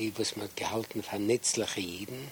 die, was man gehalten von Jeden,